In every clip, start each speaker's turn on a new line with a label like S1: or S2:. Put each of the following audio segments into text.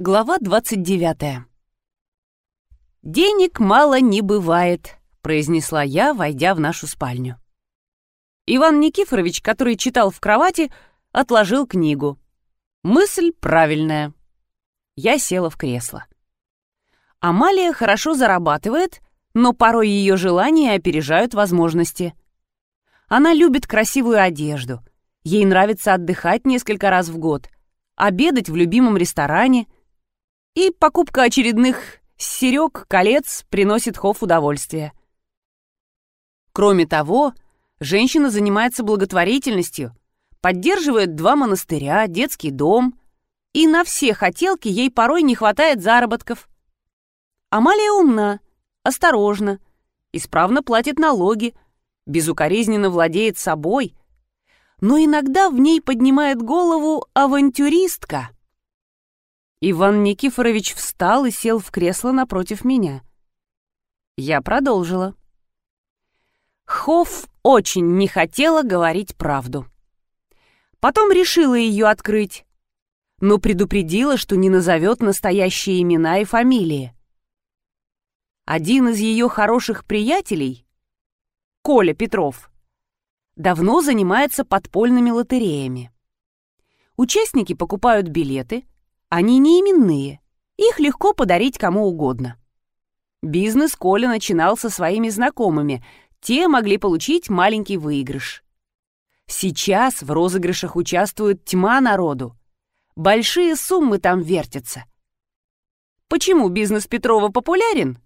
S1: Глава 29. «Денег мало не бывает», — произнесла я, войдя в нашу спальню. Иван Никифорович, который читал в кровати, отложил книгу. Мысль правильная. Я села в кресло. Амалия хорошо зарабатывает, но порой ее желания опережают возможности. Она любит красивую одежду. Ей нравится отдыхать несколько раз в год, обедать в любимом ресторане — и покупка очередных серег, колец приносит Хофф удовольствие. Кроме того, женщина занимается благотворительностью, поддерживает два монастыря, детский дом, и на все хотелки ей порой не хватает заработков. Амалия умна, осторожна, исправно платит налоги, безукоризненно владеет собой, но иногда в ней поднимает голову авантюристка — Иван Никифорович встал и сел в кресло напротив меня. Я продолжила. Хофф очень не хотела говорить правду. Потом решила ее открыть, но предупредила, что не назовет настоящие имена и фамилии. Один из ее хороших приятелей, Коля Петров, давно занимается подпольными лотереями. Участники покупают билеты — они не именные, их легко подарить кому угодно. Бизнес Коля начинал со своими знакомыми, те могли получить маленький выигрыш. Сейчас в розыгрышах участвует тьма народу. Большие суммы там вертятся. Почему бизнес Петрова популярен?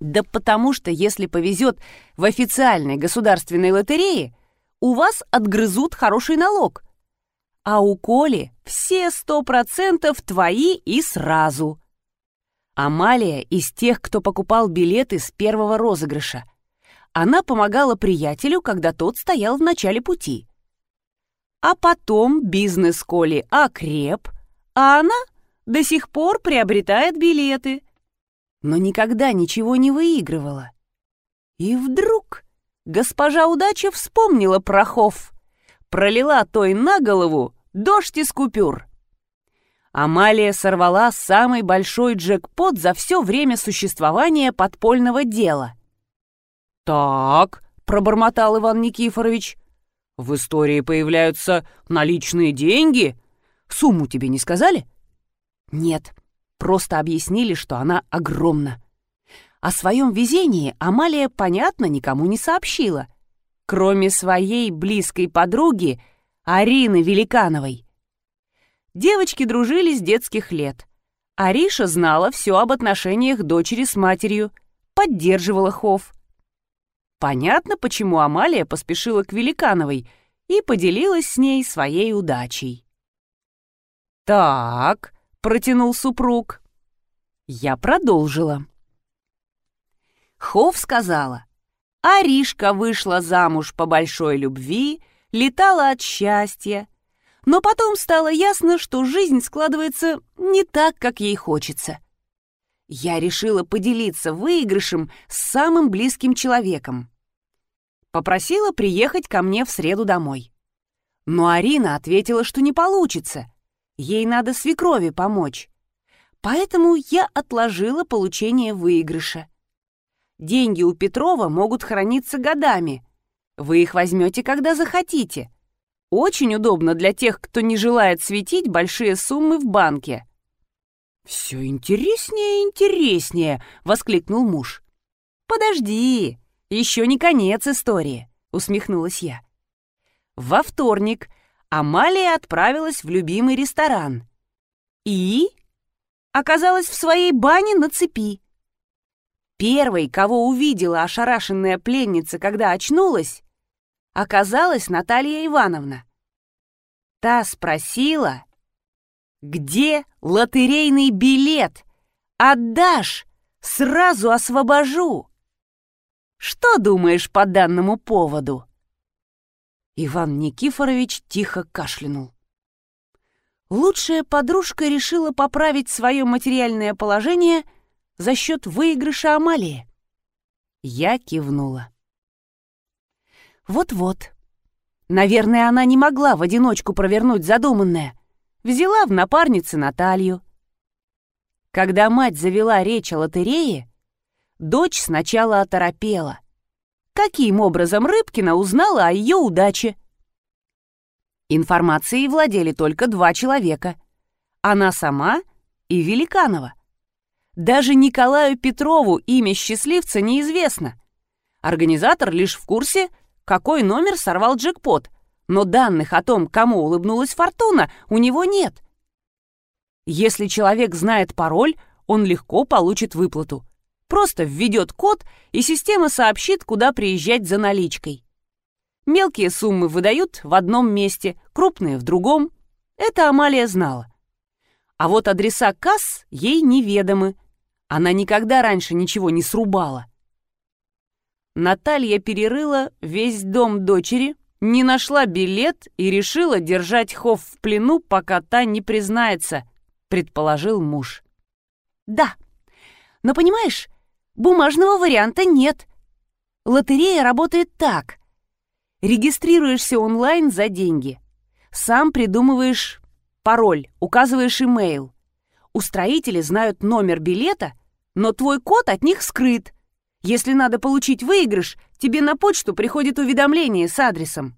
S1: Да потому что, если повезет в официальной государственной лотерее, у вас отгрызут хороший налог – а у Коли все сто процентов твои и сразу. Амалия из тех, кто покупал билеты с первого розыгрыша. Она помогала приятелю, когда тот стоял в начале пути. А потом бизнес Коли окреп, а она до сих пор приобретает билеты. Но никогда ничего не выигрывала. И вдруг госпожа удача вспомнила про Хофф пролила той на голову дождь из купюр. Амалия сорвала самый большой джекпот за все время существования подпольного дела. «Так», — пробормотал Иван Никифорович, — «в истории появляются наличные деньги. Сумму тебе не сказали?» «Нет, просто объяснили, что она огромна». О своем везении Амалия, понятно, никому не сообщила кроме своей близкой подруги Арины Великановой. Девочки дружили с детских лет. Ариша знала все об отношениях дочери с матерью, поддерживала Хов. Понятно, почему Амалия поспешила к Великановой и поделилась с ней своей удачей. «Так», — протянул супруг. Я продолжила. Хов сказала, Аришка вышла замуж по большой любви, летала от счастья. Но потом стало ясно, что жизнь складывается не так, как ей хочется. Я решила поделиться выигрышем с самым близким человеком. Попросила приехать ко мне в среду домой. Но Арина ответила, что не получится. Ей надо свекрови помочь. Поэтому я отложила получение выигрыша. Деньги у Петрова могут храниться годами. Вы их возьмете, когда захотите. Очень удобно для тех, кто не желает светить большие суммы в банке. «Все интереснее и интереснее!» — воскликнул муж. «Подожди, еще не конец истории», — усмехнулась я. Во вторник Амалия отправилась в любимый ресторан. И оказалась в своей бане на цепи. Первой, кого увидела ошарашенная пленница, когда очнулась, оказалась Наталья Ивановна. Та спросила, «Где лотерейный билет? Отдашь, сразу освобожу!» Что думаешь по данному поводу?» Иван Никифорович тихо кашлянул. Лучшая подружка решила поправить свое материальное положение – за счет выигрыша Амалии? Я кивнула. Вот-вот. Наверное, она не могла в одиночку провернуть задуманное. Взяла в напарницы Наталью. Когда мать завела речь о лотерее, дочь сначала оторопела. Каким образом Рыбкина узнала о ее удаче? Информацией владели только два человека. Она сама и Великанова. Даже Николаю Петрову имя счастливца неизвестно. Организатор лишь в курсе, какой номер сорвал джекпот, но данных о том, кому улыбнулась фортуна, у него нет. Если человек знает пароль, он легко получит выплату. Просто введет код, и система сообщит, куда приезжать за наличкой. Мелкие суммы выдают в одном месте, крупные — в другом. Это Амалия знала. А вот адреса касс ей неведомы. Она никогда раньше ничего не срубала. Наталья перерыла весь дом дочери, не нашла билет и решила держать Хов в плену, пока та не признается, предположил муж. Да, но понимаешь, бумажного варианта нет. Лотерея работает так. Регистрируешься онлайн за деньги. Сам придумываешь пароль, указываешь имейл. Устроители знают номер билета, но твой код от них скрыт. Если надо получить выигрыш, тебе на почту приходит уведомление с адресом.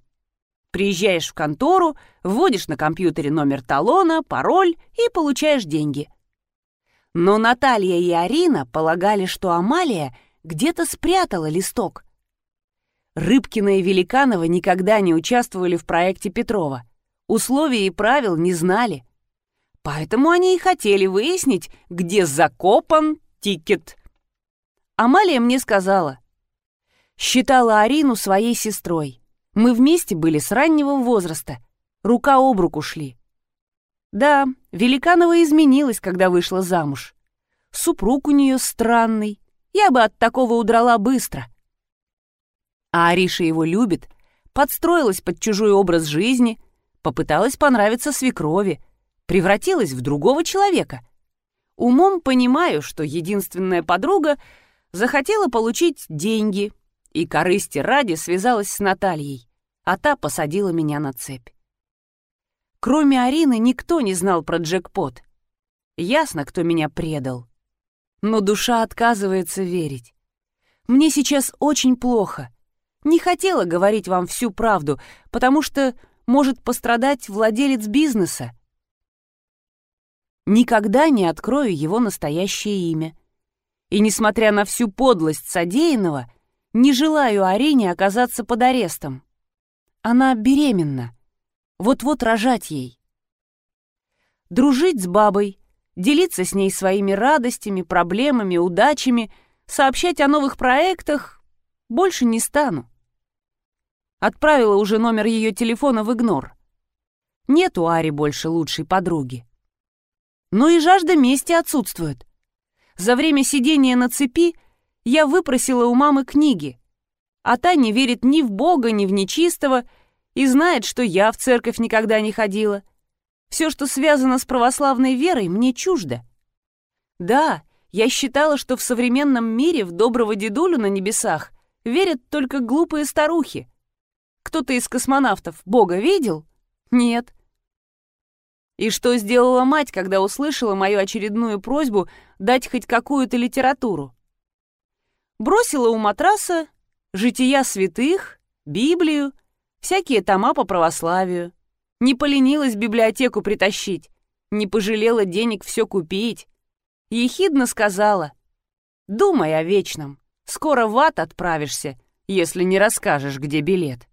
S1: Приезжаешь в контору, вводишь на компьютере номер талона, пароль и получаешь деньги. Но Наталья и Арина полагали, что Амалия где-то спрятала листок. Рыбкина и Великанова никогда не участвовали в проекте Петрова. Условий и правил не знали. Поэтому они и хотели выяснить, где закопан тикет. Амалия мне сказала. Считала Арину своей сестрой. Мы вместе были с раннего возраста. Рука об руку шли. Да, Великанова изменилась, когда вышла замуж. Супруг у нее странный. Я бы от такого удрала быстро. А Ариша его любит, подстроилась под чужой образ жизни, попыталась понравиться свекрови, превратилась в другого человека. Умом понимаю, что единственная подруга захотела получить деньги и корысти ради связалась с Натальей, а та посадила меня на цепь. Кроме Арины никто не знал про джекпот. Ясно, кто меня предал. Но душа отказывается верить. Мне сейчас очень плохо. Не хотела говорить вам всю правду, потому что может пострадать владелец бизнеса. Никогда не открою его настоящее имя. И, несмотря на всю подлость содеянного, не желаю Арине оказаться под арестом. Она беременна. Вот-вот рожать ей. Дружить с бабой, делиться с ней своими радостями, проблемами, удачами, сообщать о новых проектах больше не стану. Отправила уже номер ее телефона в игнор. Нет у Ари больше лучшей подруги. Но и жажда мести отсутствует. За время сидения на цепи я выпросила у мамы книги, а та не верит ни в Бога, ни в нечистого и знает, что я в церковь никогда не ходила. Все, что связано с православной верой, мне чуждо. Да, я считала, что в современном мире в доброго дедулю на небесах верят только глупые старухи, кто-то из космонавтов Бога видел? Нет. И что сделала мать, когда услышала мою очередную просьбу дать хоть какую-то литературу? Бросила у матраса «Жития святых», «Библию», всякие тома по православию. Не поленилась библиотеку притащить, не пожалела денег все купить. Ехидно сказала «Думай о вечном, скоро в ад отправишься, если не расскажешь, где билет».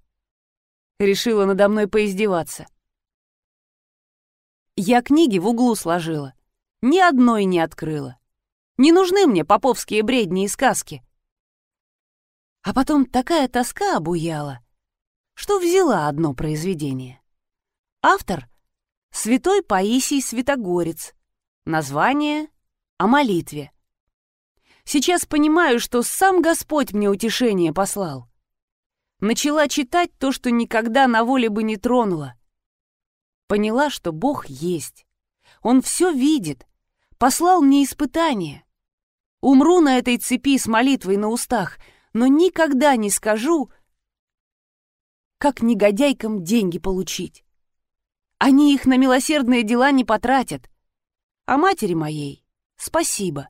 S1: Решила надо мной поиздеваться. Я книги в углу сложила. Ни одной не открыла. Не нужны мне поповские бредни и сказки. А потом такая тоска обуяла, что взяла одно произведение. Автор — святой Паисий Святогорец. Название — о молитве. Сейчас понимаю, что сам Господь мне утешение послал начала читать то, что никогда на воле бы не тронула. Поняла, что Бог есть. Он все видит. Послал мне испытание. Умру на этой цепи с молитвой на устах, но никогда не скажу, как негодяйкам деньги получить. Они их на милосердные дела не потратят. А матери моей Спасибо.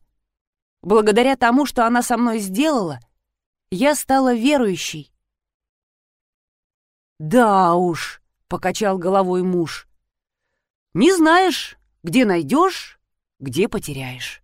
S1: Благодаря тому, что она со мной сделала, я стала верующей. «Да уж», — покачал головой муж, — «не знаешь, где найдешь, где потеряешь».